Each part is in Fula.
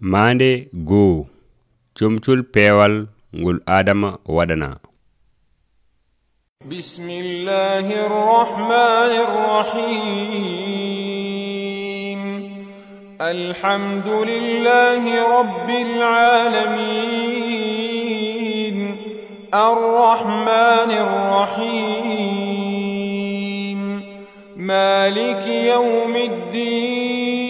maande goo comcol peewal ngol adama waɗana bismillahi rrahmani rrahim alhamdulillahi rabbil alamin arrahmani rrahim maliki yawmi ddin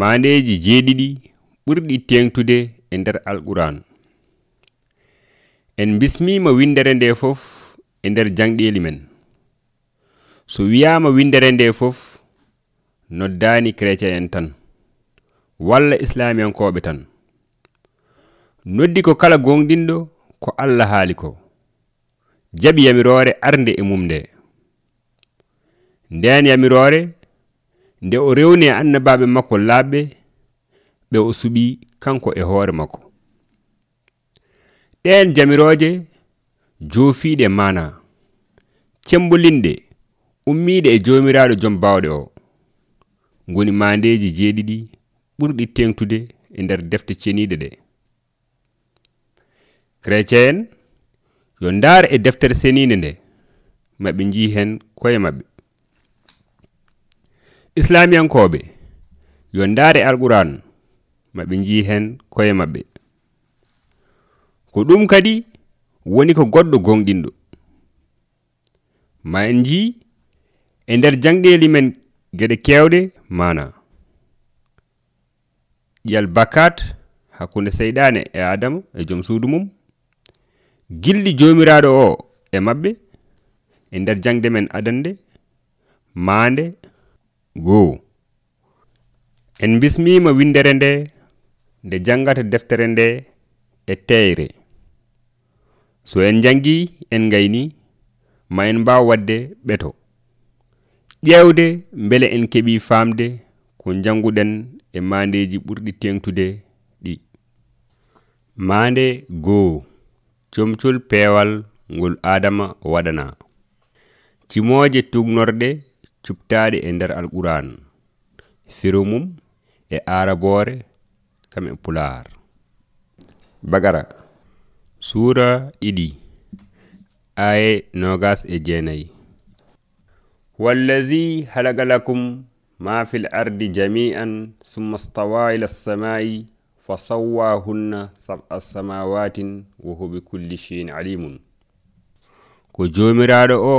maneji jeeɗiɗi ɓurɗi tengtude e nder alquran. En bismima windere nde fof e nder jangɗeli men. So wiyama windere nde fof noddani chrétien en tan walla islamiyankoɓe tan. Noddi ko kala gonɗinɗo ko allah haali ko. Jaɓi yamirore arde e mum nde nden yamirore nde o rewni e annabaɓe makko laaɓɓe ɓe o suɓi kanko e hoore makko. Ɗen jamiroje joofiɗe mana cembolinɗe ummiɗe e jomiraɗo joom bawɗe o. Goni mandeji jeeɗiɗi ɓurɗi tengtude e nder defte ceniɗe ɗe. Chrétien en yo ndaar e deftere seninde nde maɓe jii hen koye maɓɓe. islamiyankoɓe yo ndaare alquran maɓe jii hen koye maɓɓe. Ko ɗum kadi woni ko goɗɗo gonɗinɗo. Ma en jii e nder jangɗeli men geɗe kewɗe mana ƴiyal bakat hakkunde seyɗane e adama e joom suudu mum gilɗi jomiraɗo o e maɓɓe e nder jangde men adande maande go'o. En bismima windere nde nde jangata deftere nde e teyre so en jangi en gayni ma en mbaw wadde ɓeto. Ƴewde beele en keeɓi famde ko janguɗen e mandeji ɓurɗi tengtude ɗi. Mande go'o comcol peewal ngol adama waɗana. Cimooje tugnorɗe cuptaɗe e nder alquran firumum e arabore kam e pular bagara sura ɗiɗi aye nogas e jeenayi. Wallazi halaga lakum ma fil ardi jami'an summa stawa ila samai fasawwahunna sab'a samawatin wa huwa bikulli shay'in alimun ko jomiraɗo o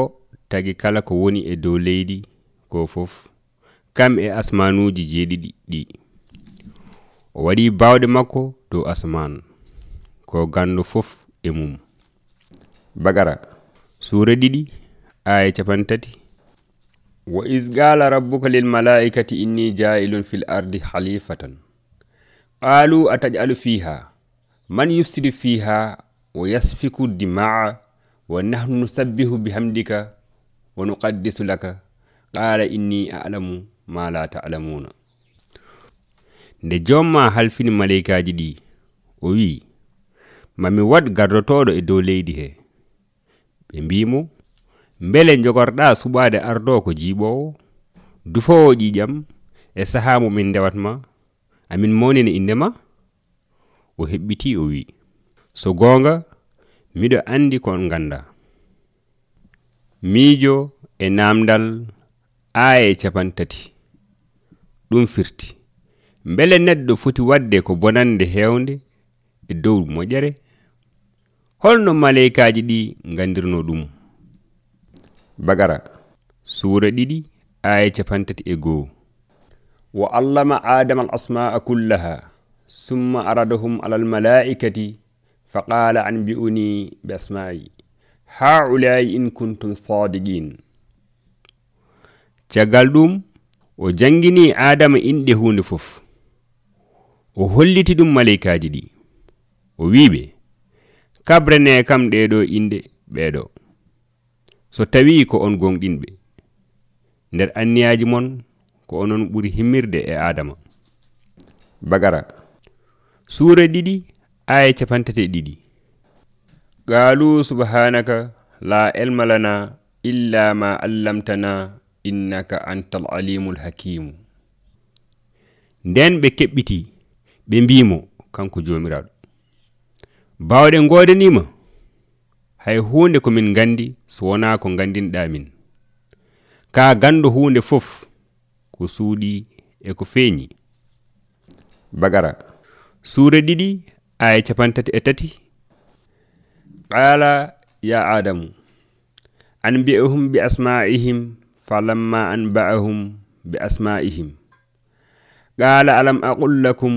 tagi kala ko woni e dow leydi ko fof kam e asmanuji jeeɗiɗi ɗi. O waɗi bawɗe makko dow asman ko gando fof e mum. Bagara suura ɗiɗi aya capantati wa is rabbuka lil malaikati inni jailun fil ardi halifatan. Qalu atajalu fiha man yufsidu fiha wa yasfiku dimaa wa nahnu nusabbihu bihamdika wa nuqaddisu laka qala inni alamu ma la talamuna. Nde jomma halfini malaikaji ɗi o wi mami wad gardotoɗo e dow leydi he. Ɓe mbimo beele jogorɗa suɓade ardo ko jiiɓowo dufowo ƴiƴam e saha mo min ndewatma amin mawnini indema o heɓɓiti o wi so gonga miɗo andi kon ganda miijo e namdal aya e capantati ɗum firti. Beele neɗɗo foti wadde ko bonande hewnde e dow moƴere holno maleykaji ɗi gandirno ɗum. Bagara suura ɗiɗi aya capantati e goo. Wa allama adama al asma'a kullaha summa aradahum ala almalaikati faqala anbi'uni bi asma'i haulai in kuntum sadiqin caggal ɗum o jangini adama inɗe hunde fof. O holliti ɗum maleykaji ɗi. O wiɓe kabrene kam ɗeɗo inde ɓeɗo so tawi ko on gonɗinɓe nder anniyaji mon ko onon ɓuri himmirde e adama. Bagara suura ɗiɗi aya capantati e ɗiɗi. Qalu subhanaka la ilma lana illa ma allamtana innaka anta al alimul hakimu nden ɓe keɓɓiti ɓe mbimo kanko jomiraɗo. Bawɗe godanima hay hunde komin gandi so wona ko gandinɗa min. Ka gando hunde fof ko suuɗi e ko feeñi. Bagara suure ɗiɗi aya capantati e tati. Qala ya adamu an mbi'ahum bi asma'ihim فلما أنبعهم بأسمائهم قال ألم أقل لكم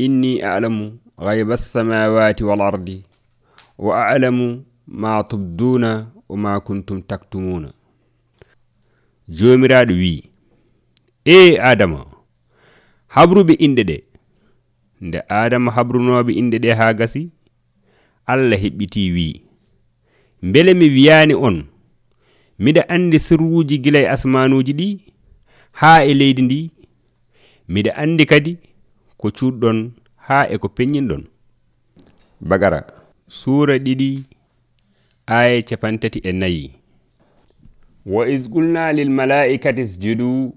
إني أعلم غيب السماوات والأرض وأعلم ما تبدون وما كنتم تكتمون؟ جومراد وي إي آدم؟ حبرو بإنددي دي. ده آدم حبرو نو بإند دي هاغسي الله هبتي وي. بلمي وياني أون. miɗa andi sirruji guila e asamanuji ɗi ha e leydi ndi. Miɗa andi kadi ko cuuɗɗon ha e ko peññinɗon bagara. Suura ɗiɗi aya capantati e nayi. Wa is qulna lil malaikati sjudu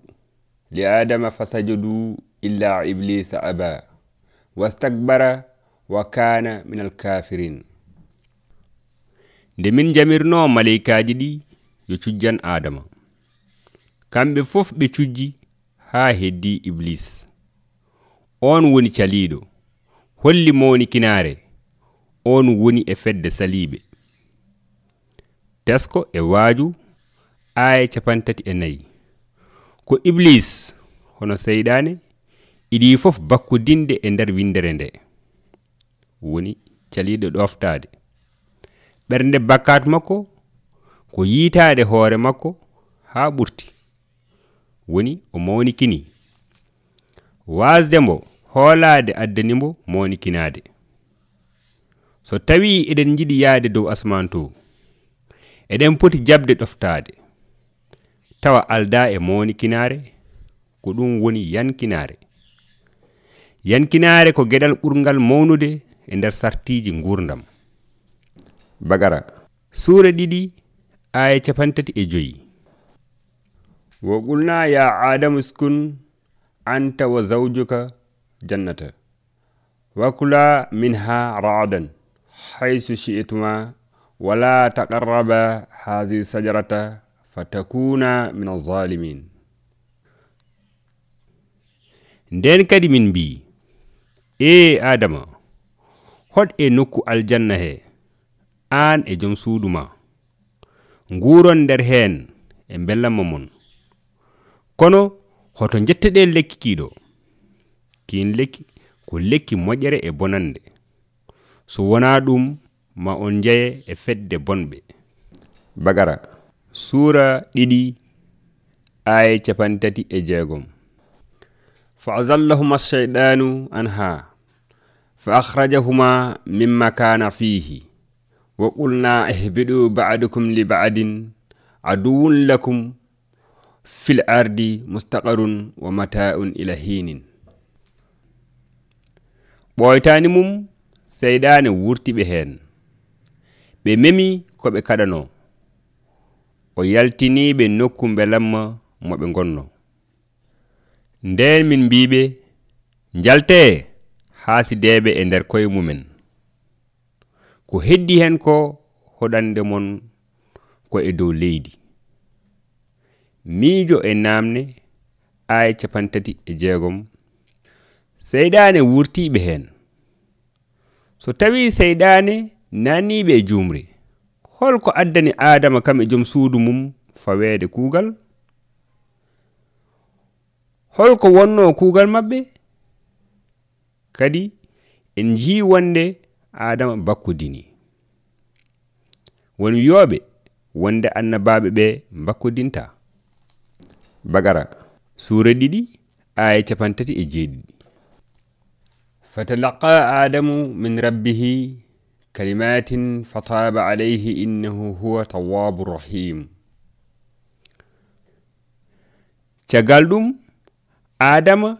li adama fasajudu illa iblisa aba wastakbara wa kana min alkafirin nde min jamirno malaikaji ɗi yo cujjan adama. Kamɓe fof ɓe cujji ha heddi iblis. On woni caliɗo holli mawni kinare on woni e fedde saliɓe tesko e waaju aya capantati e nayi. Ko iblis hono seyɗane iɗi fof bakkudinde e nder windere nde. Woni caliɗo ɗoftade ɓernde bakkat makko ko yitade hoore makko ha ɓurti. Woni o mawnikini. Wasde mbo hoolade addanimbo mawnikinade so tawi eɗen jiɗi yaade dow asman to eɗen poti jabde ɗoftade tawa alda e mawnikinare ko ɗum woni yankinare yankinare ko gueɗal ɓurgal mawnude e nder sartiji gurdam bagara. Suure ɗiɗi aya capantati e joyi wo qulna ya adamu skun anta wa zawjuka jannata wa kula minha ra'dan haysu shi'tuma wa la taqarraba hadhihi shajarata fatakuna min adh-dhalimin den kadi min bi e adama hot e nuku aljanna he an e jom suduma guuron nder heen e bellamma mon kono hoto jetteɗen lekki kiiɗo kin lekki ko lekki moƴƴere e bonande. So wona ɗum ma on jeye e fedde bonɓe. Bagara. Suura ɗiɗi aya capantati e jeegom. Fa azallahuma alcheydanu an ha fa akhrajahuma mimma kana fihi wa qulna ihbiɗu ba'dukum li ba'din aduwun lakum fil ardi mustaqarun wa mata'un ila hinin. Ɓoytani mum seyɗane wurtiɓe hen ɓe memi ko ɓe kaɗano o yaltiniɓe nokku belamma moɓe gonno nden min mbiɓe jalte hasideɓe e nder koye mumen ko heddi hen ko hoɗande mon ko e dow leydi. Miijo e namne aya capantati e jeegom. Seyɗane wurtiɓe hen so tawi seyɗane naniɓe e jumre holko addani adama kam e joom suudu mum fawede kuugal? Holko wonno kuugal mabɓe kadi en jii wonde adama bakkudini won yooɓe wonde annabaɓe ɓe bakkudinta bagara suura ɗiɗi aya capantati e jeeɗiɗi. Fatalaqa adamu min rabbihi kalimatin fataba alayhi innahu huwa tawabu rahim caggal ɗum adama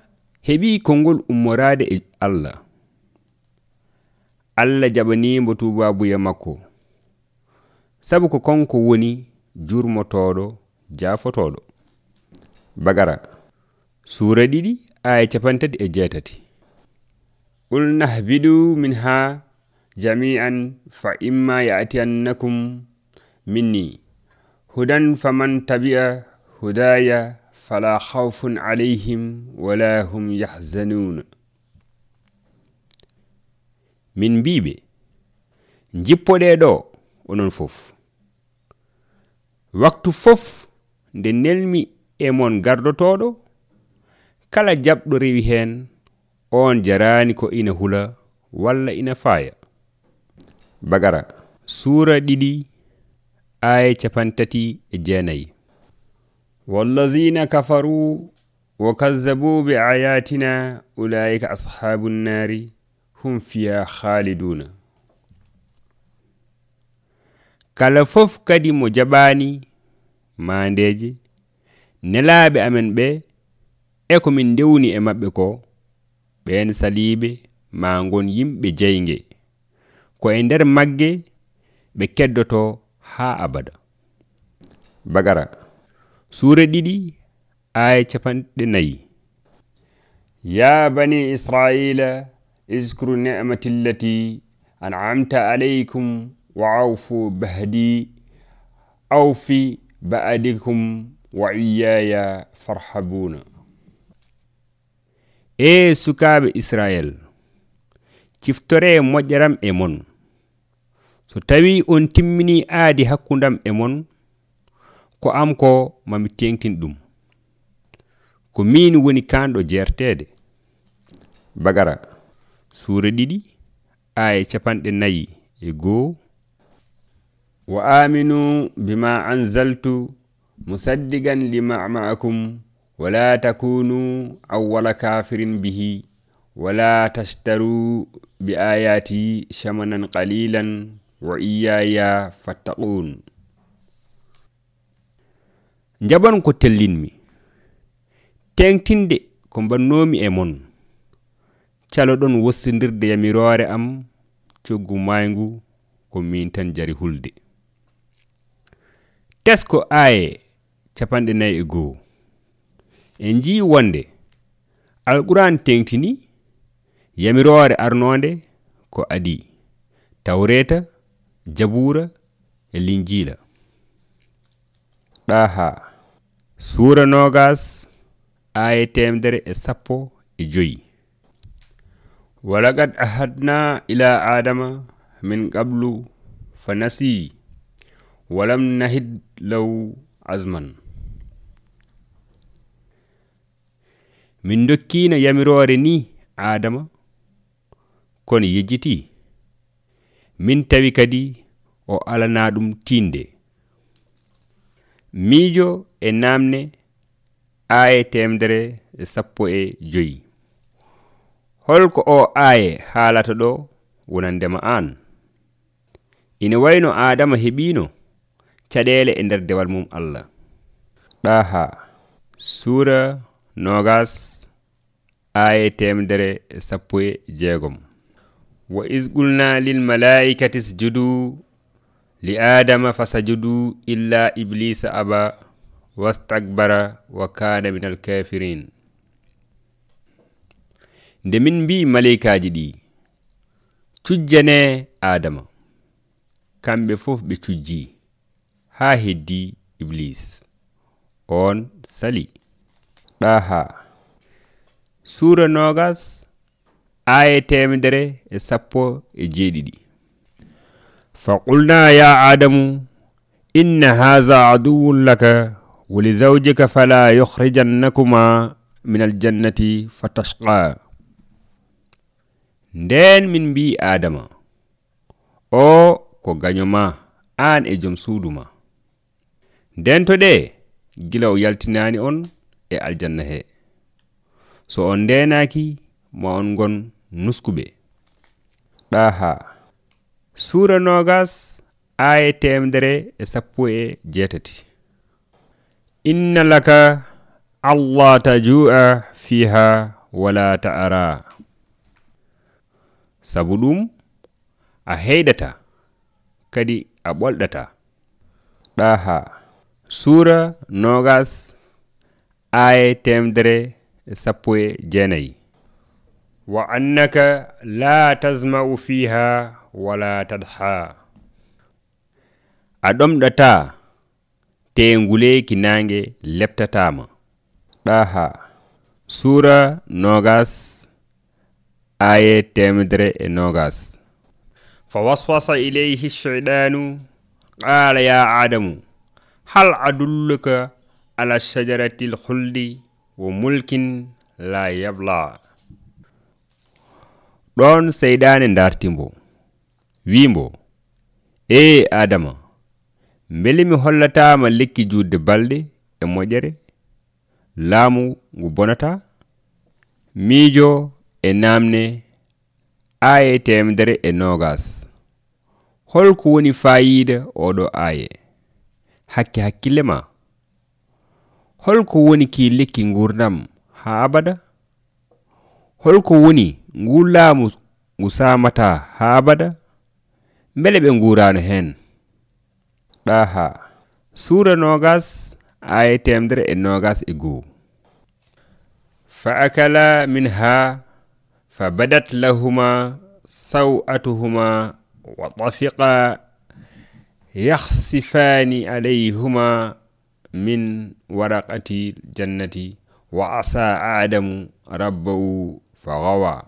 heɓi konngol ummorade e allah allah jaɓanimo tubabuya makko. Sabu ko konko woni jurmotoɗo jafotoɗo bagara sura ɗiɗi aya capantati e jeetati. Qulna hbidu min ha jami'an fa imma ya'tiyannakum minni. Hudan faman tabi'a hudaya fala khawfun alayhim wala hum yahzanuna min mbiɓe jippoɗe ɗo onon fof. Waktu fof nde nelmi e mon gardotoɗo kala jaɓɗo rewi hen on jarani ko ina hula walla ina faya bagara sura ɗiɗi aya capantati e jeenayi. Wallazina kafaru wa kazzabu bi ayatina ulaika ashabu nnari hum fiya khaliduna. Kala fof kadi mo jaɓani mandeje nelaɓe amen ɓe e ko min dewni e maɓɓe ko ɓen saliɓe ma gon yimɓe jeyge ko e nder magge ɓe keddoto ha abada. Bagara suure ɗiɗi aya capanɗe nayi. Ya bani israila allati an'amta alaykum wa awfu bahdi awfi ba'dikum wa iyaya farhabuna e sukabe israel ciftore moƴƴaram e mon so tawi on timmini aadi hakkundam e mon ko am ko mami tengtin ɗum ko min woni kanɗo jertede bagara suura ɗiɗi aya capanɗe nayi e goo. Wa aminu bima anzaltu musaddigan lima ma'akum wala takunu awwala kafirin bihi wala tashtaru bi ayati shamanan qalilan wa iyaya fattaqun jaɓan ko tellinmi tengtinde ko bannomi e mon. caloɗon wostodirde yamirore am coggu maygu ko min tan jari hulde. Tesko aye capanɗe nayyi e goho en jii wonde alquran tengtini yamirore arnode ko adi tawreta jabura e linjila ɗaha sura nogas aya temdere e sappo e joyi. walaqad ahadna ila adama min qablu fa nasi walam nahid law azman. Min dokkino yamirore ni adama kono yejjiti. Min tawi kadi o alana ɗum tinde miijo e namne aa e temdere sappo e joyi. holko o aaye haalata ɗo wonandema aan. Ina wayno adama heɓino caɗele e nder dewal mum allah. Ɗaha sura nogas aya temedere e sappo e jeegom. Wa is qulna lilmalaikati sjudu li adama fasajudu illa iblisa aba wastakbara wa kana min alkafirin nde min mbi maleykaji ɗi cujjane adama kamɓe fof ɓe cujji ha heddi iblis on sali. Ɗaha sura nogas aya temedere e sappo e jeeɗiɗi. Faqulna ya adamu inna haha aduwun laka wa lizawjika fala yukhrijannakuma min aljannati fatashqa nden min mbi adama. O ko gaño ma an e joom suudu ma. Nden to ɗe gila o yaltinani on e aljanna he. So on ndenaki ma on gon nuskuɓe. Ɗaha suura nogas aya temdere e sappo e jeetati. Inna laka allah tajua fiha wala ta'ara sabu ɗum a heydata kadi a ɓolɗata. Ɗaha. Sura nogas aye temdere e sappo e jeenayi. Wa annaka la tasma'u fiha wala tadha a ɗomɗata tenguleki nange leptatama ɗaha. Sura nogas aye temedere e nogas. fa waswasa ilayhi shaydanu qala ya adamu hal adulluka ala shajarati lhuldi wa mulkin la yabla ɗon seyɗane dartimbo wimbo e adama beele mi hollatama lekki judde balɗe e moƴƴere laamu ngu bonata? Miijo e namne aaye temedere e nogas holko woni fayida oɗo aaye. Hakke hakkille ma. Holko woni ki lekki gurdam ha abada. Holko woni ngu laamu ngu samata ha abada. Beele ɓe gurano hen ɗaha suura nogas aya temedere e nogas e goo. Fa akala min ha فبدت لهما سوءتهما وطفقا يخسفان عليهما من ورقة الجنة وعصى آدم ربه فغوى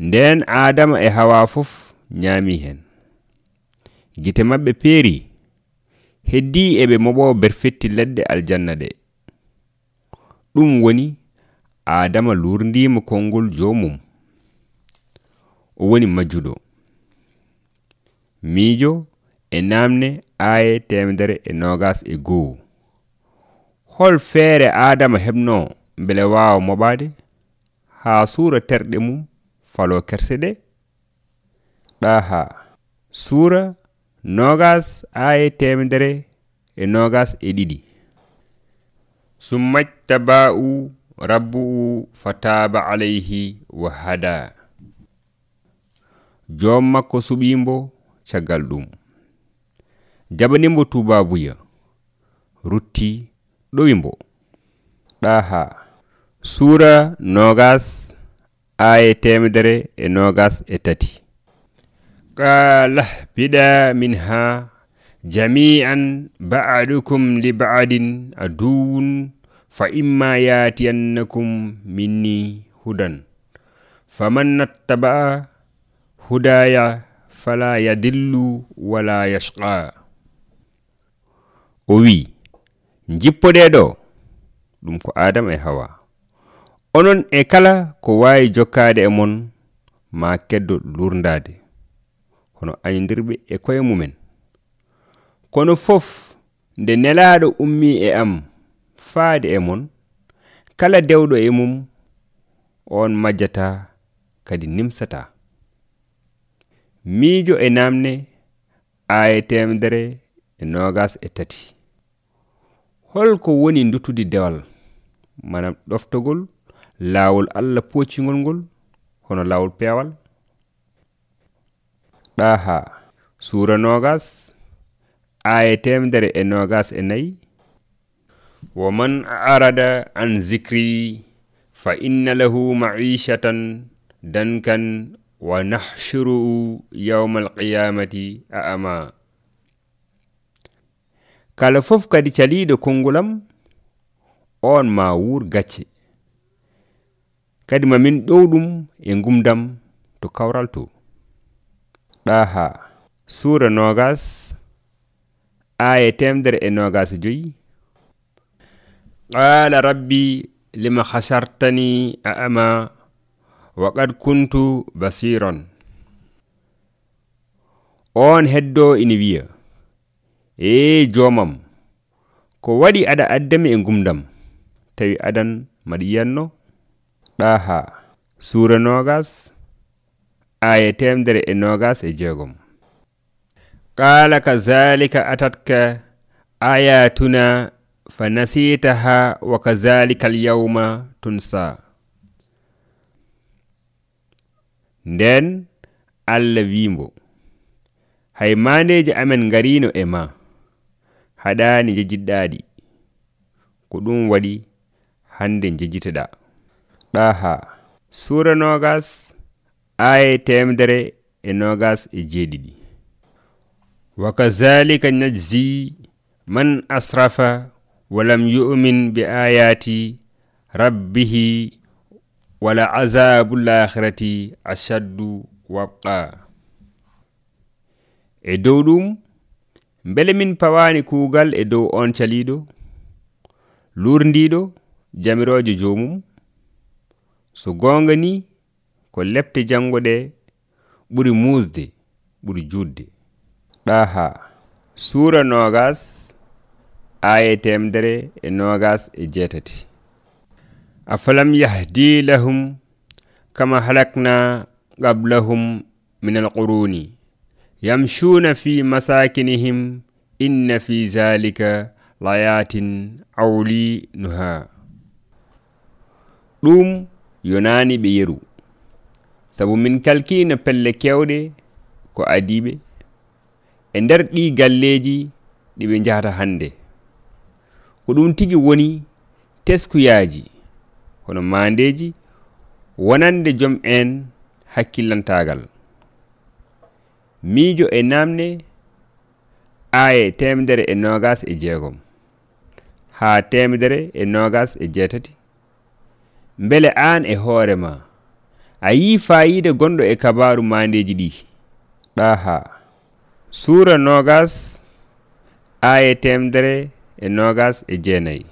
nden adama e hawa fof ñaami hen gite mabɓe peeri heddi eɓe moɓo berfetti ledde aljanna de ɗum woni adama lurdima konngol jomum o woni majjuɗo. Miijo e namne aye temedere e nogas e goo. Hol feere adama heɓno bele wawa moɓade ha suura terɗe mum falo kerse ɗe? Ɗaha suura nogas aye temedere e nogas e ɗiɗi. Summattaba'u rabbu'u fataba alayhi wa hada. Joom makko suɓimbo caggal ɗum. Jaɓanimbo tubabuya rutti ɗowimbo ɗaha sura nogas aya temedere e nogas e tati. Qala biɗa min ha jami'an ba'dukum li ba'din aduwun fa imma yatiyannakum minni hudan. Faman nattaba'a hudaya fala yadillu wala yashqa o wi jippoɗeɗo ɗum ko adama e hawa. Onon e kala ko wawi jokkade e mon ma keddo lurdade hono añodirɓe e koye mumen. Kono fof nde nelaɗo ummi e am faade e mon kala dewɗo e mum on majjata kadi nimsata. Miijo e namne aya temedere e nogas e tati. Holko woni dutude dewal manam ɗoftogol laawol allah poocingol ngol hono laawol peewal. Ɗaha suura nogas aya temedere e nogas e nayi wa man arada an zikri fa inna lahu maishatan dankan wa nahshuruhu yawma alqiyamati a'ama kala fof kadi caliɗo kongulam on ma wuur gacce. Kadi mamin ɗowɗum e gumdam to kawral to. Ɗaha suura nogas aya temdere e nogas joyi qala rabbi lima hasartani a'ama wa qad kuntu basiron on heddo ina wiya. E jomam ko waɗi aɗa addami e gumdam tawi adan maɗa yiyanno ɗaha suura nogas aya temdere e nogas e jeegom. Qala kazalika atatka ayatuna fanasitaha wa kazalika alyawma tunsa. Nden allah wimbo hay mandeji amen garino e ma. Haɗani jejjiɗɗaɗi ko ɗum waɗi hande jejjiteɗa. Ɗaha. Sura nogas aya temdere e nogas e jeeɗiɗi. Wa kazalika najzi man asrafa walam yumin bi ayati rabbihi wala azabu lakhirati ashaddu wabqa. E dow ɗum bele min pawani kuugal e dow on caliɗo lurndiɗo jamirojo joomum. So gonga ni ko lebte jangoɗe ɓuri musde ɓuri judde ɗaha suura nogas aya temedere e nogas e jeetati. Afalam yahdi lahum kama halakna qablahum min alquruni yamshuna fi masakinihim inna fi zalika layatin awli nuha. Ɗum yonani ɓe yeru. Sabu min kalkina pelle kewɗe ko adiɓe. E nder ɗi galleji ɗiɓe jahata hande ko ɗum tigi woni teskuyaji hono mandeji wonande joom en hakkillantagal miijo e namne aaye temedere e nogas e jeegom. Ha temedere e nogas e jeetati. Mbele an e hoore ma a yi fayide gonɗo e kabaru mandeji ɗi. Ɗaha suura nogas aaye temedere e nogas e jeenayi.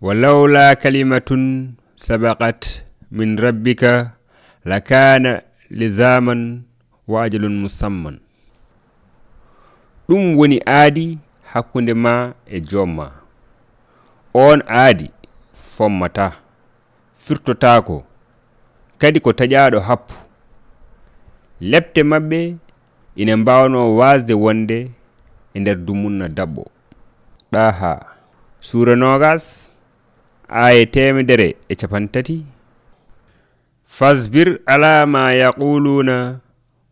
Walawla kalimatun sabaqat min rabbika la kana lizaman wa ajalun musamman. Ɗum woni aadi hakkunde ma e jomma on aadi fommata firtotako kadi ko taƴaɗo happu. Lepte maɓɓe ina mbawno wasde wonde e nder dumunna dabɓo ɗaha suura nogas aya temedere e capantati fasbir ala ma yaquluna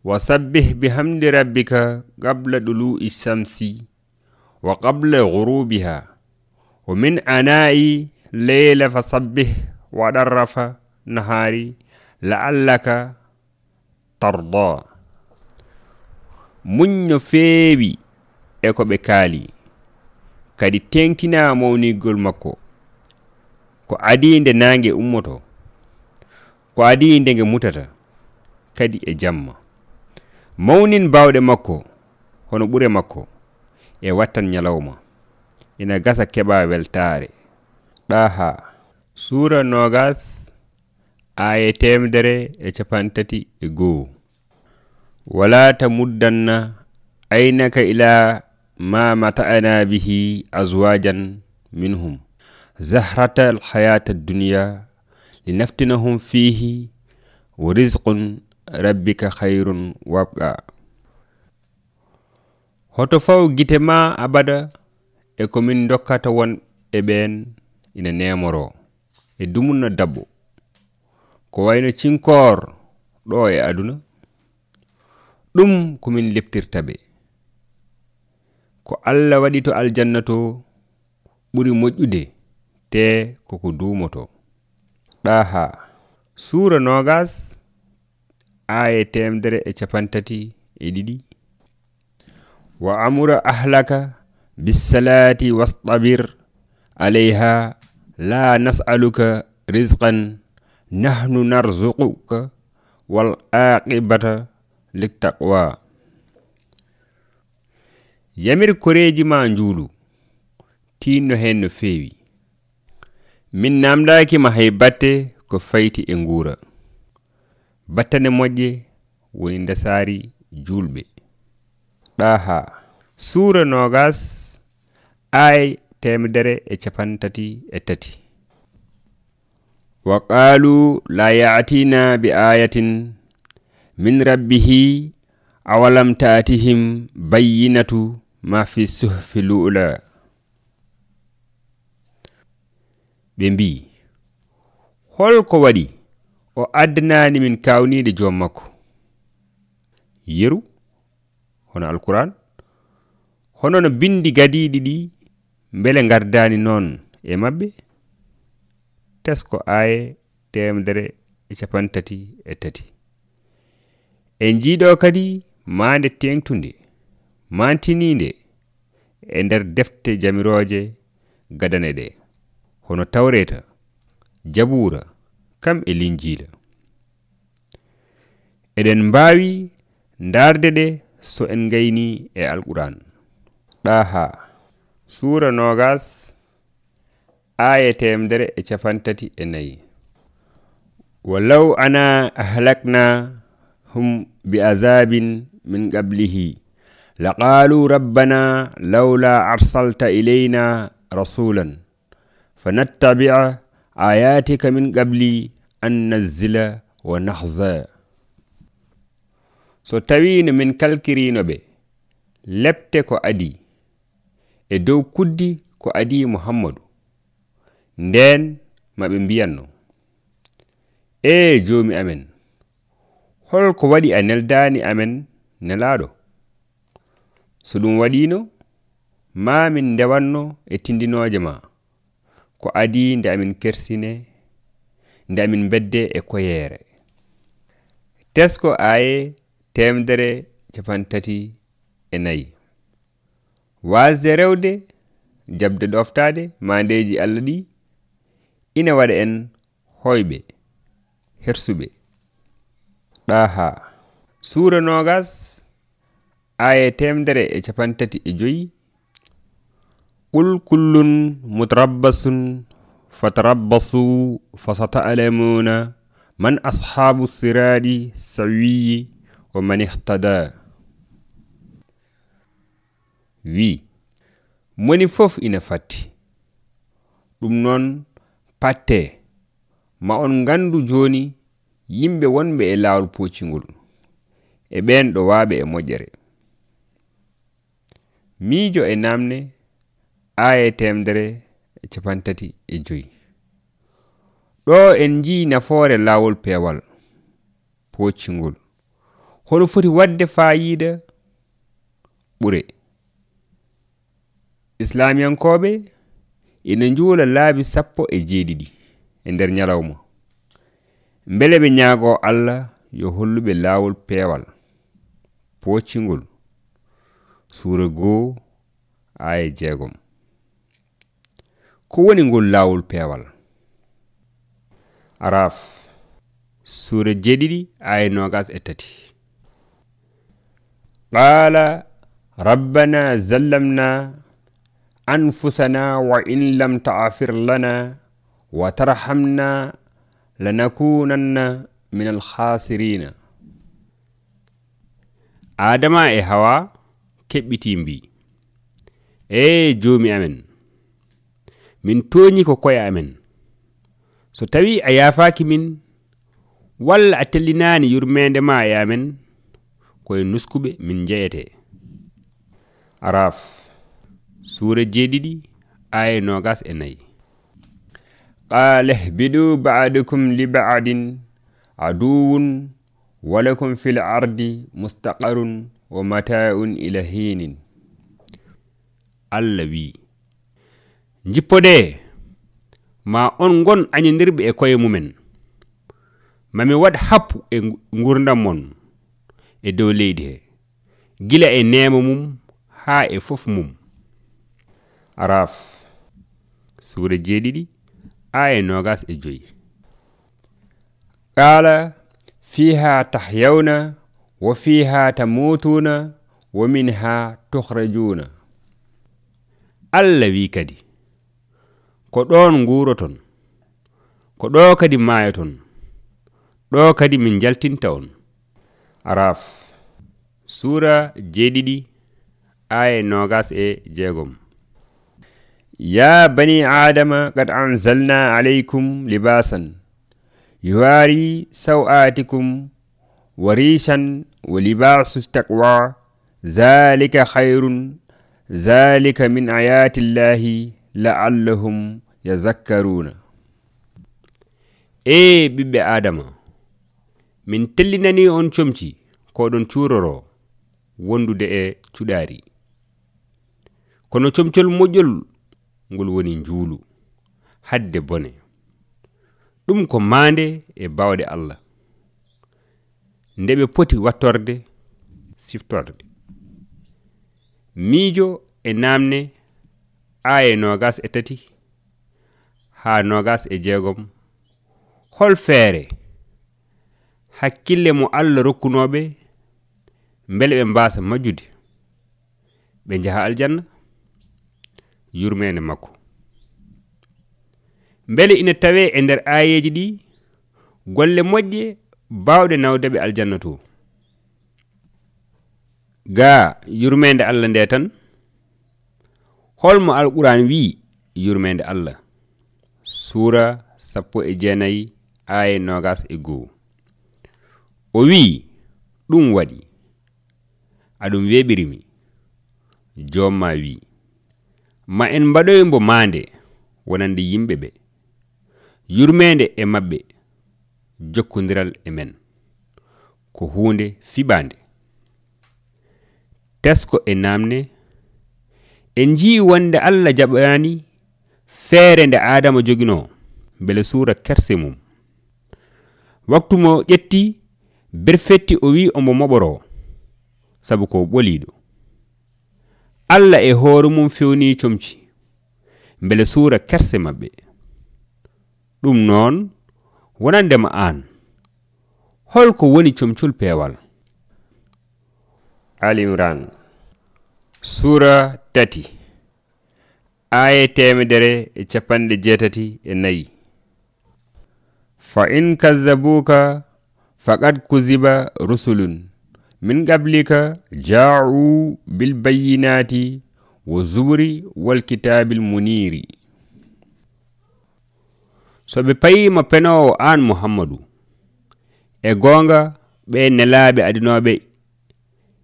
wa sabbih bihamdi rabbika qabla dulu'i shamsi wa qabla ghurubiha wa min ana'i leyla fa sabbih nahari la'allaka tarda muñ feewi e ko ɓe kaali. kadi tenkina mawnigol makko. Ko adi nde naange ummoto ko adi nde nge mutata kadi e jamma. Mawnin baawɗe makko hono ɓure makko e wattan ñalawma. Ina gasa keɓa weltare ɗaha suura nogas aya temedere e capantati e goo. Wala tamuddanna aynaka ila ma mata'ana bihi azwajan minhum. Zahrata alhayata dunia linaftinahum fihi wa rizqun rabbika khayrun wabqa hoto faw gite ma abada e komin dokkata won e ɓen ina nemoro e dumunna dabbo ko wayno cinkor ɗo e aduna. Ɗum komin leptirta ɓe. Ko allah waɗi to aljanna ɓuri moƴƴude te koko dumoto ɗaha sura nogas aya temdere e capantati e ɗiɗi. Wa amura ahlaka bisalati wastabir alayha la nasaluka rizqan nahnu narzuquka wal aqibata littaqwa yamir koreji ma njuulu tinno hen no feewi min namdakima hay batte ko fayti e nguura. Battane moƴƴe woni ndesari julɓe. Ɗaha suura nogas ay temedere e capantati e tati. Wa qalu la yatina bi ayatin min rabbihi awalam taatihim bayyinatu ma fi suhfi lula. Ɓe mbi holko waɗi o addanani min kawnide joom makko. Yeru hono alquran hono no bindi gadiɗi ɗi beele gardani noon e mabɓe tesko aye temdere e capantati e tati. En jiiɗo kadi ma nde tengtunde e nder defte jamiroje gadane ɗe. Hono tawreta jabura kam e linjila eɗen mbawi darde ɗe so en gayni e alquran ɗaha sura nogas aya temdere e capantati e nayi. Walaw ana ahlakna hum bi azabin من قبله لقالوا ربنا لولا أرسلت إلينا رسولا فنتبع آياتك من قبل أن نزل ونخزى so tawi no min kalkirino ɓe lebte ko adi e dow kuddi ko adi muhammadu nden maɓe mbiyanno e joomi amen holko waɗi a neldani amen nelaɗo so ɗum waɗino mamin ndewanno e tindinoje ma ko adi nde amin kersine nde amin bedde e koyeere. Tesko aye temdere capantati e nayi. Wasde rewde jabde ɗoftade mandeji allah ɗi ina waɗa en hoyɓe hersuɓe. Ɗaha suura nogas aya temedere e capantati e joyi. Qul kullun mutarabbasun fatarabbasu fasata'lamuna man ashabu siradi sawiyi wa man ihtada. Wi moni fof ina fatti. Ɗum noon patte ma on gandu joni yimɓe wonɓe e lawol pocingol e ɓen ɗo waɓe e moƴƴere. miijo e namne aya temdere e capantati e joyi. Ɗo en jii nafoore laawol peewal poccingol hono foti wadde fayida ɓure. Islamiyankoɓe ina juula laabi sappo e jeeɗiɗi e nder ñalawma. Mbele ɓe ñaago allah yo holluɓe laawol peewal poccingol suura goo aya jeegom ko woni ngol laawol peewal? Araf suura jeɗiɗi aya nogas e tati. Qala rabbana zallamna anfusana wa in lam taafir lana wa tarhamna lanakunanna min alkhasirina adama e hawa keɓɓiti mbi jomi amen. Min toñi ko koye amen. So tawi a yafaki min walla a tellinani yurmeende ma e amen koye nuskuɓe min jeyete araf suura jeeɗiɗi aya nogas e nayi. Qala ihbidu ba'dukum li ba'din aduwun walakum fil ardi mustaqarun wa mata'un ila hinin allah wi jippode ma on gon añodirɓe e koye mumen. Mami waɗ happu e gurdam mon e dow leydi he. Gila e nema mum ha e fof mum. Araf suura jeeɗiɗi aya nogas e joyi. Qala fiha tahyawna wa fiha tamutuna wa minha tukhrajuna allah wi kadi ko ɗon nguroton ko ɗo kadi maayoton ɗo kadi min jaltinta on. Araf sura jeeɗiɗi aya nogas e jeegom. Ya bani adama kad anzalna alaykum libasan yuwari sawatikum وريشا ولباس التقوى ذلك خير ذلك من آيات الله la'allahum yazakkaruna. E ɓiɓɓe adama min tellinani on comci koɗon curoro wondude e cuɗari kono comcol moƴƴol ngol woni njuulu hadde bone. Ɗum ko maande e bawɗe allah. Nde ɓe poti wattorde siftorde. Miijo e namne aya nogas e tati ha nogas e jeegom. Hol feere hakkille mo allah rokkunoɓe beele ɓe mbasa majjude ɓe jaha aljanna yurmeende makko. Beele ina tawe e nder ayeji ɗi golle moƴƴe bawɗe nawdeɓe aljanna to. Ga yurmede allah nde tan holmo alquran wi yurmede allah. Sura sappo e jeenayi aya nogas e goo. O wi ɗum waɗi. Aɗum weɓirimi. Jomma wi. Ma en mbaɗoymbo maande wonande yimɓe ɓe. Yurmede e maɓɓe. Jokkodiral e men. Ko hunde fiɓande tesko e namne en jii wonde allah jaɓani feere nde adama jogino bele suura kerse mum. Waktu mo ƴetti berfetti o wi omo moɓoro sabu ko ɓoliɗo allah e hoore mum fewni comci. Bele suura kerse maɓɓe. Ɗum noon wonandema an holko woni comcol peewal. Alimran sura tati. Aya temedere e capanɗe jeetati e nayi. Fa in kazzabuka faqad kuziba rusulun. Min qablika ja'u bilbayyinati wa zuburi walkitabilmuniri muniri so ɓe payima penowo an muhammadu. E gonga ɓe nelaɓe adinoɓe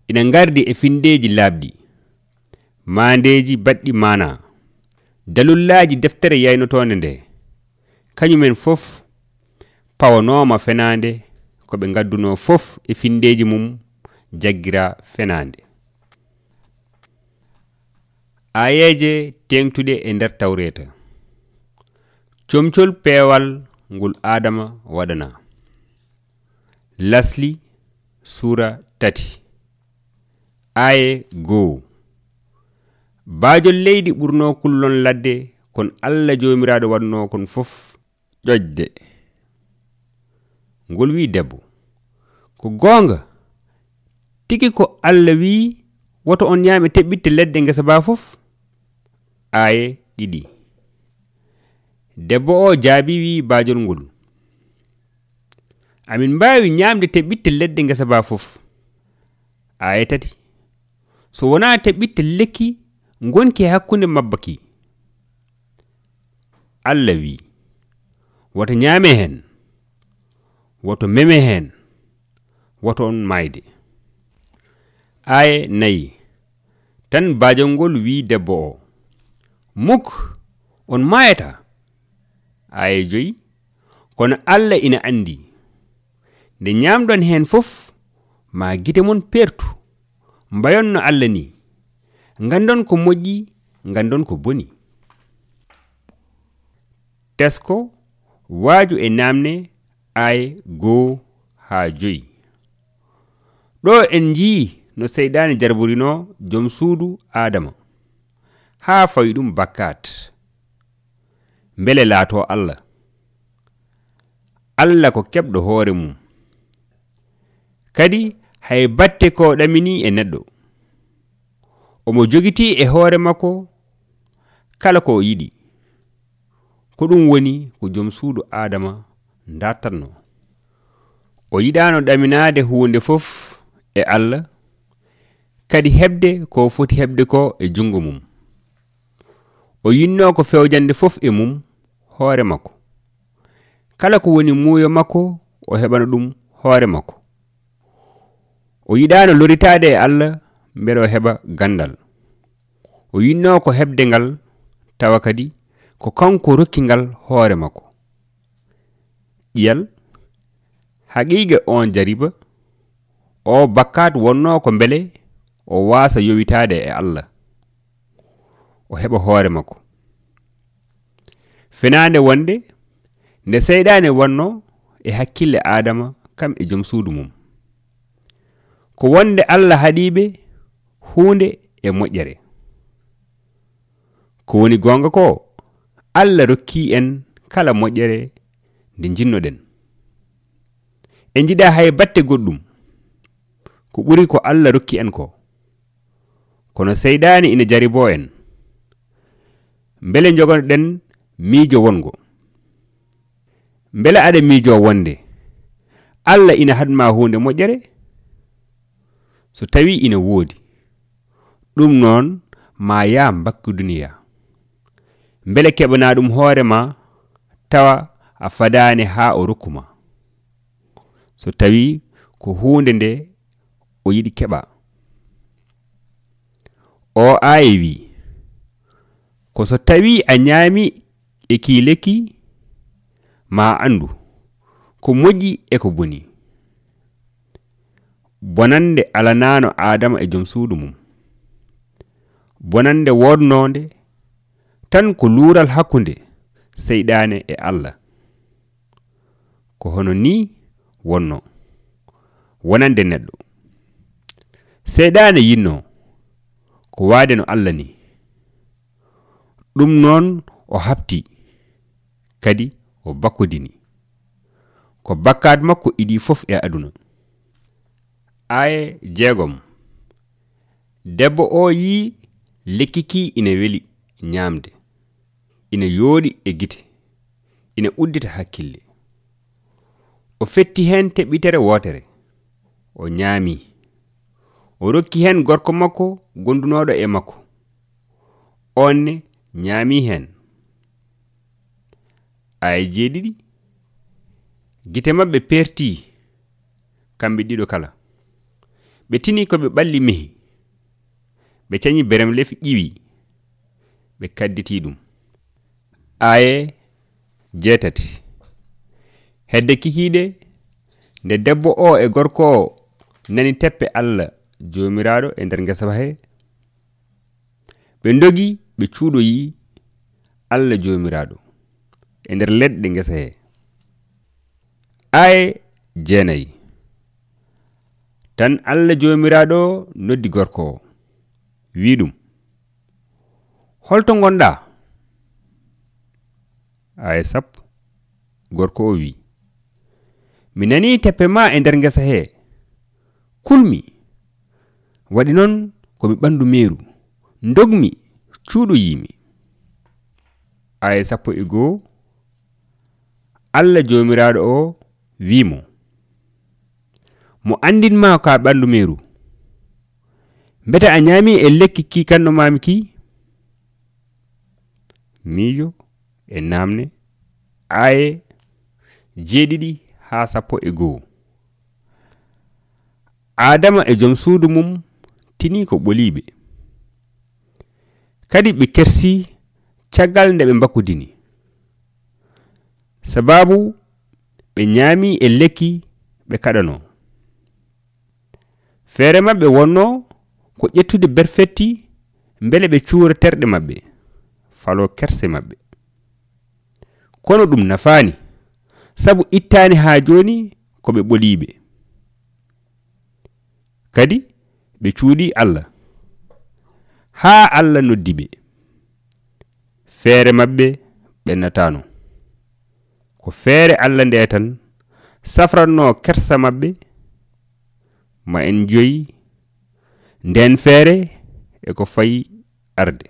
ina gardi e findeji labɗi mandeji baɗɗi mana dalullaji deftere yaynotode nde. Kañumen fof pawanoma fenande koɓe gadduno fof e findeji mum jaggira fenande ayeje tengtuɗe e nder tawreta comcol peewal ngol adama waɗana. Lasli sura tati. Aye goo. Baajol leydi ɓurno kullon ladde kon allah jomiraɗo waɗno kon fof ƴoƴde. Ngol wi debbo ko goonga? Tigi ko allah wi woto on ñaame teɓɓitte leɗɗe ngesa ba fof? Aye ɗiɗi. debbo o jaabi wi baajol ngol. Amin mbawi ñamde teɓɓitte leɗɗe gesa ba fof. Aya tati so wona teɓɓitte lekki gonki e hakkunde mabbaki allah wi woto ñaame hen woto meme hen woto on mayde aya nayi tan bajol ngol wi debbo o muk on mayata aya joyi kono allah ina andi nde ñamɗon hen fof ma gite mon pertu mbayonno allah ni. Gandon ko moƴƴi gandon ko boni. Tesko waaju e namne aya goo ha joyi. Ɗo en jii no seyɗani jarburino joom suudu adama haa fawi ɗum bakkat beele laato allah. Allah ko keɓɗo hoore mum. Kadi hay batte ko ɗamini e neɗɗo. Omo jogiti e hoore makko kala ko o yiɗi. Ko ɗum woni ko joom suudu adama dattanno o yiɗano ɗaminade hunde fof e allah kadi heɓde ko foti heɓde ko e jungo mum. O yinno ko fewjande fof e mum hoore makko kala ko woni muuyo makko o heɓana ɗum hoore makko o yiɗano loritade e allah beele o heɓa gandal. O yinno ko heɓde ngal tawa kadi ko kanko rokki ngal hoore makko ƴiyal haqiqa on jariba o bakkat wonno ko beele o wasa yowitade e allah. O heɓa hoore makko finande wonde nde seyɗane wonno e hakkille adama kam e joom suudu mum. Ko wonde allah haɗiɓe hunde e moƴƴere. Ko woni gonga ko allah rokki en kala moƴƴere nde jinnoɗen. En jiɗa hay batte goɗɗum ko ɓuri ko allah rokki en ko. Kono seyɗani ina jaribo en. Beele jogonoɗen miijo wongo. Beele aɗa miijo wonde. Allah ina hadma hunde moƴƴere? So tawi ina woodi. Ɗum noon ma ya bakku duniya. Beele keɓana ɗum hoorema tawa a fadani ha o rokkuma so tawi ko hunde nde o yiɗi keɓa. O aayi wi ko so tawi a ñaami e ki lekki ma andu ko moƴƴi e ko boni. Bonande alanano adama e joom suudu mum. Bonande wodnode tan ko luural hakkunde seyɗane e allah. Ko hono ni wonno. Wonande neɗɗo. Seyɗane yinno ko waade no allah ni. Ɗum noon o habti. kadi o bakkodini. Ko bakkat makko iɗi fof e aduna. Aye jeegom debbo o yi lekkiki ina weli ñamde ina yooɗi e gite ina uddita hakkille. O fetti hen teɓɓitere wootere o ñaami. O rokki hen gorko makko gondunoɗo e makko. Onne ñaami hen aya jeeɗiɗi. Gite mabɓe perti kamɓe ɗiɗo kala. Ɓe tini ko ɓe ɓalli mehi ɓe cañi berem beremlef ƴiwi ɓe kadditi ɗum. Aye jeetati hedde kikiiɗe nde debbo o e gorko o nani teppe allah jomiraɗo e nder ngesa he. Ɓe dogi ɓe cuuɗoyi allah jomiraɗo e nder leɗɗe gesa he. Aye jeenayi tan allah jomiraɗo noddi gorko o wi ɗum holto gonɗa aya sappo gorko o wi mi nani teppe ma e nder gesa he. Kulmi waɗi noon komi ɓandu meeru dogmi cuuɗoyimi aya sappo e goo allah jomiraɗo o wimo mo andinma ka ɓandu meru beta a ñaami e lekki ki kanno mami ki miijo e namne aye jeeɗiɗi ha sappo e goo. Adama e jom suudu mum tini ko ɓoliɓe kadi ɓe kersi caggal nde ɓe bakkudini sababu ɓe ñaami e lekki ɓe kaɗano feere maɓɓe wonno ko ƴettude berfetti beele ɓe cuura terɗe maɓɓe falo kerse maɓɓe. Kono ɗum nafani sabu ittani ha joni koɓe ɓoliɓe kadi ɓe cuuɗi allah. Ha allah noddi ɓe. Feere maɓɓe ɓennatano ko feere allah nde tan safranno kersa maɓɓe ma en joyi nden feere e ko fayi arde.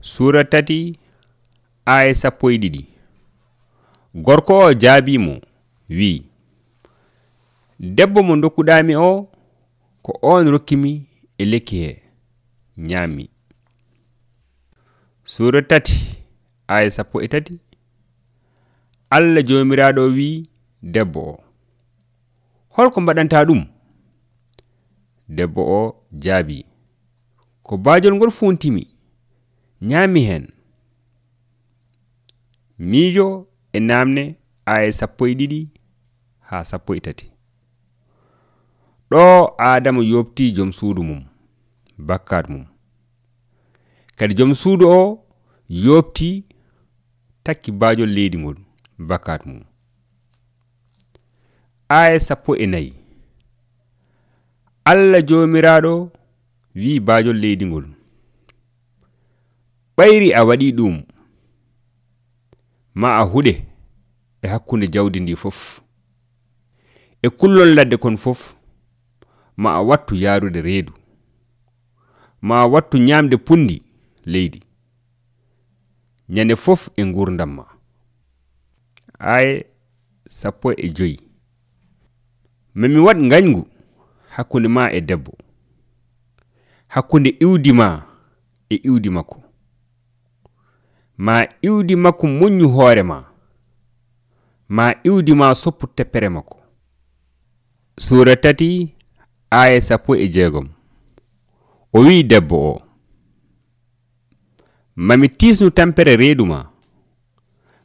Sura tati aya sappo e ɗiɗi. Gorko o jaabimo wi'i debbo mo dokkuɗami o ko on rokkimi e lekki he ñaami sura tati aya sappo e tati allah jomiraɗo wi debbo o. Holko mbaɗanta ɗum? Debbo o jaabi ko baajol ngol funtimi? Ñaami hen. Miijo e namne aya sappo e ɗiɗi ha sappo e tati. Ɗo adama yobti joom suudu mum bakkat mum. Kadi joom suudu o yobti takki baajol leydi ngol. bakkat mum. Aya sappo e nayi allah jomiraɗo wi bajol leydi ngol ɓayri a waɗi ɗum ma a huɗe e hakkunde jawdi ndi fof. E kullol ladde kon fof ma a wattu yaarude reedu. Ma a wattu ñamde pundi leydi. Ñande fof e gurdam ma. Aye sappo e joyi mami wad gañgu hakkunde ma e debbo hakkunde iwdi ma e iwdi makko ma iwdi makko moƴƴu hoore ma. Ma iwdi ma soppu teppere makko suura tati aya sappo e jeegom o wi debbo o mami tisnu tampere reedu ma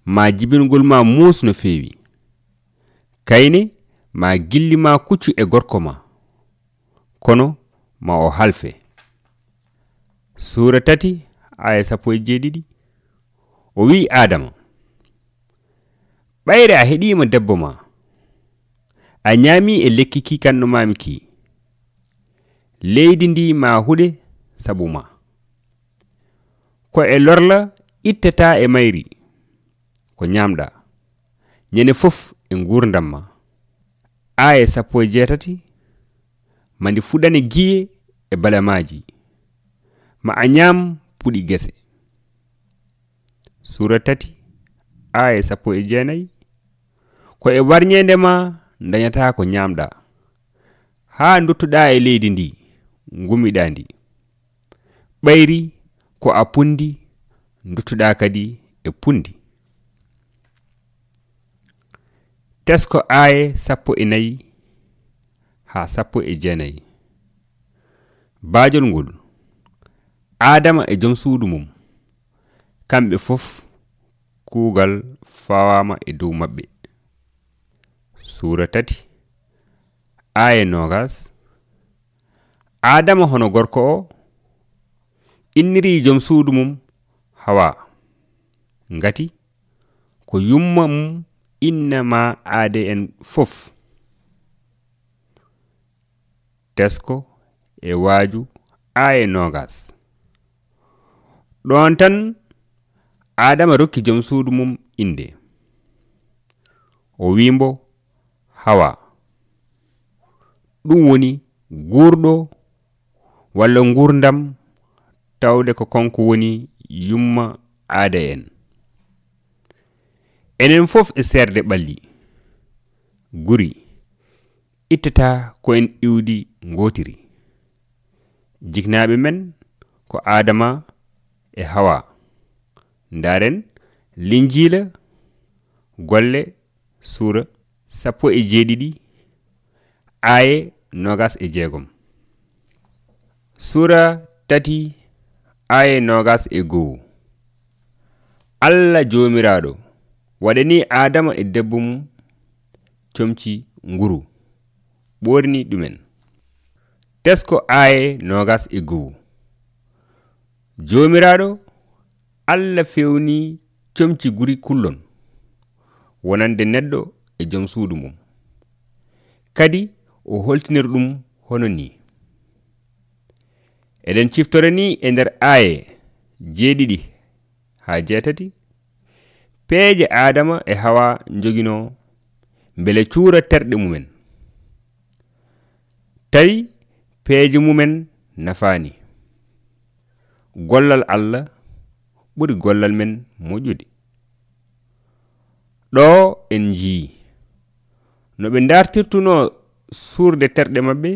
ma jibingol ma muus no feewi. Kayne ma gilli ma kuccu e gorko ma. Kono ma o halfe. Sura tati aya sappo e jeeɗiɗi o wi adama. Ɓayre a heɗima debbo ma. A ñaami e lekki ki kannumami ki leydi ndi ma huɗe sabu ma. Ko e lorla ittata e mayri ñamɗa ñande fof e gurdam ma aya sappo e jeetati mandi fuɗane e balamaji ma a ñam puɗi gese. Sura tati aya sappo e jeenayi ko e warñede ma dañata ko ñamɗa ha duttuɗa e leydi ndi gumiɗa ndi. Ɓayri ko a pundi duttuɗa kadi e pundi tesko aaye sappo e nayi haa sappo e jeenayi. Baajol ngol adama e jom suudu mum kamɓe fof kuugal fawama e dow maɓɓe. Sura tati aya nogas adama hono gorko o inniri jom suudu mum hawa ngati ko yumma mum innama aade en fof. Tesko e waaju a nogas. Ɗon tan adama rokki jom suudu mum inde o wimbo hawa. Ɗum woni gurɗo walla gurdam tawde ko konko woni yumma aada en enen fof e serde ɓalli. Guri ittata ko en iwdi ngotiri. Jiknaɓe men ko adama e hawa. Ndaren linjila golle suura sappo e jeeɗiɗi aaye nogas e jeegom. Sura tati aaye nogas e go'o. Allah joomiraaɗo. waɗani adama e debbo mum comci nguru ɓorni ɗumen. Tesko aye nogas e gowu jomiraɗo allah fewni comci guri kullon. Wonande neɗɗo e joom suudu mum. Kadi o holtinir ɗum hono ni. Eɗen ciftore ni e nder aaye jeeɗiɗi ha jeetati. peeje adama e hawa joguino beele cuura terɗe mumen. Tawi peeje mumen nafani gollal allah ɓuri gollal men moƴƴude. Ɗo en jii no ɓe dartirtuno suurde terɗe maɓɓe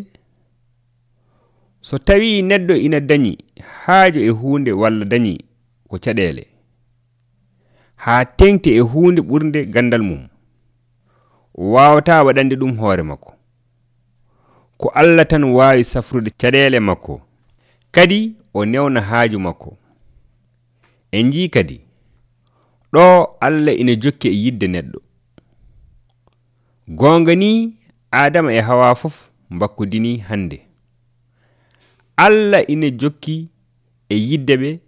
so tawi neɗɗo ina dañi haajo e hunde walla dañi ko caɗele ha tengte e hunde ɓurde gandal mum. Wawata waɗande ɗum hoore makko. Ko allah tan wawi safrude caɗele makko. Kadi o newna haaju makko. En ji kadi ɗo allah ina jokki e yidde neɗɗo. Gonga ni adama e hawa fof mbakkudini hande allah ina jokki e yidde ɓe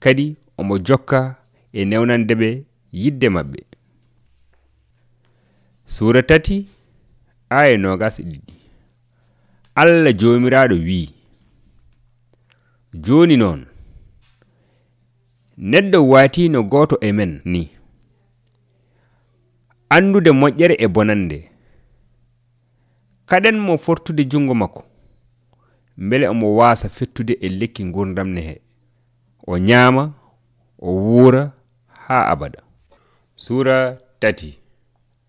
kadi omo jokka e newnande ɓe yidde maɓɓe. Sura tati aya nogas e ɗiɗi. Allah jomiraɗo wi'i. Joni noon neɗɗo watino goto e men ni. Andude moƴƴere e bonande. Kaɗen mo fortude jungo makko beele omo wasa fettude e lekki gurdam ne he o ñaama o wuura ha abada. Sura tati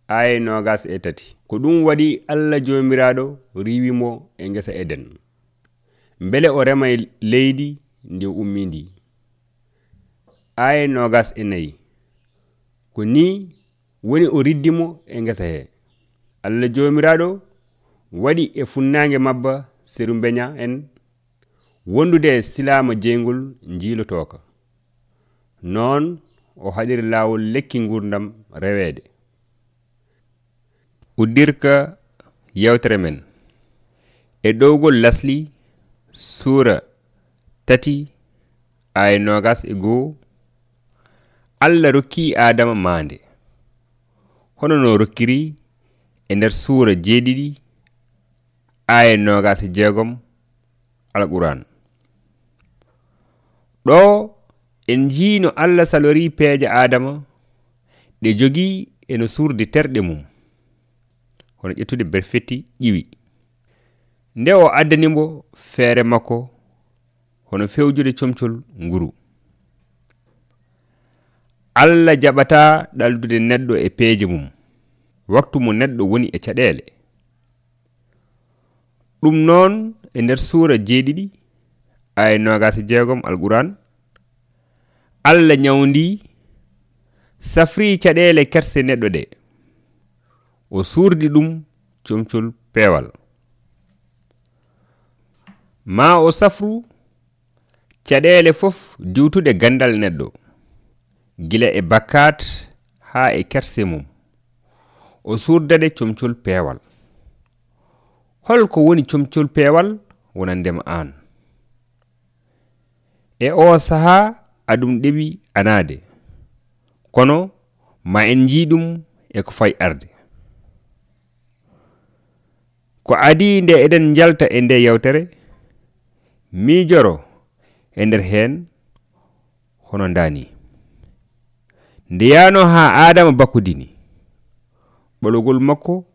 aya nogas e tati. Ko ɗum waɗi allah jomiraɗo riwimo e gesa eden. Beele o rema leydi ndi ummi ndi aya nogas e nayi. Ko ni woni o riddimo e gesa he. Allah jomiraɗo waɗi e funnage mabba seru beña en wondude silama jeygol jiilotoka noon o haɗiri laawol lekki gurdam reweede. Uddirka yewtere men. E ɗowgol lasli suura tati aya nogas e goo allah rokki adama maande. Hono no rokkiri e nder suura jeeɗiɗi aya e nogas e jeegom alquran. Ɗo en jiino allah salori peeje adama ɗe jogii eno suurde terɗe mum hono ƴettude berfetti ƴiwi. Nde o addanimo feere makko hono fewjude comcol nguru. Allah jaɓata ɗaldude neɗɗo e peeje mum waktu mo neɗɗo woni e caɗeele. Ɗum noon e nder suura jeeɗiɗi aya nogas e jeegom alquran allah ñawdi safri caɗele kerse neɗɗo ɗe o surdi ɗum comcol peewal. Ma o safru caɗele fof diwtude gandal neɗɗo. Gila e bakkat ha e kerse mum. O surdade comcol peewal. Holko woni comcol peewal wonandema an e o sahaa aɗum ɗeɓi anade. Kono ma en jiɗum e ko fay arde. Ko adi nde eɗen jalta e nde yewtere miijoro e nder heen hono ndani. Ndeyano ha adama bakkudini ɓologol makko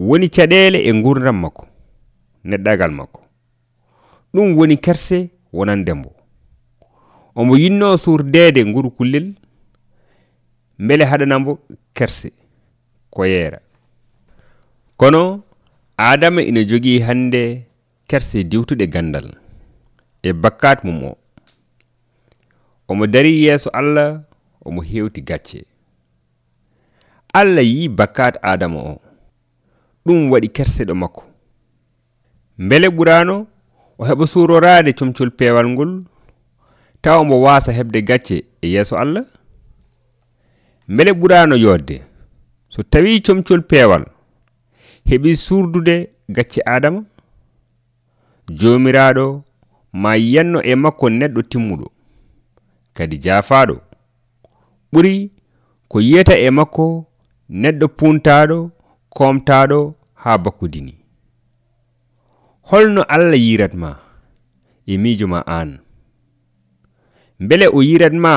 woni caɗele e gurdam makko neɗɗagal makko. Ɗum woni kerse wonandembo omo yinno surdede nguru kullel beele haɗanambo kerse ko yeera kono adama ina jogii hannde kerse diwtuɗe gandal e bakkat mum o. Omo dari yeeso allah omo hewti gacce. Allah yi bakkat adama o. Ɗum waɗi kerseɗo makko. Beele ɓurano o heɓa surorade comcol peewal ngol taw mbo wasa heɓde gacce e yeeso allah? Mbele ɓurano yodde so tawi comcol peewal heɓi surdude gacce adama jomiraɗo ma yiyanno e makko neɗɗo timmuɗo kadi jaafaɗo ɓuri ko yiyata e makko neɗɗo puntaɗo komtaɗo ha bakkudini. Holno allah yiratma e miijo ma an beele o yiranma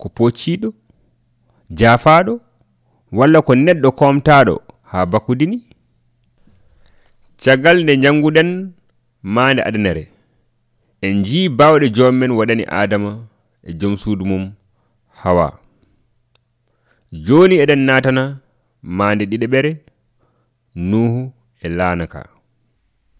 ko pocciɗo jaafaɗo walla ko neɗɗo komtaɗo ha bakudini caggal nde janguɗen mande adanere en jii bawɗe jommen waɗani adama e joom suudu mum hawa. Joni eɗen natana mande ɗiɗi ɓere nuhu e lanaka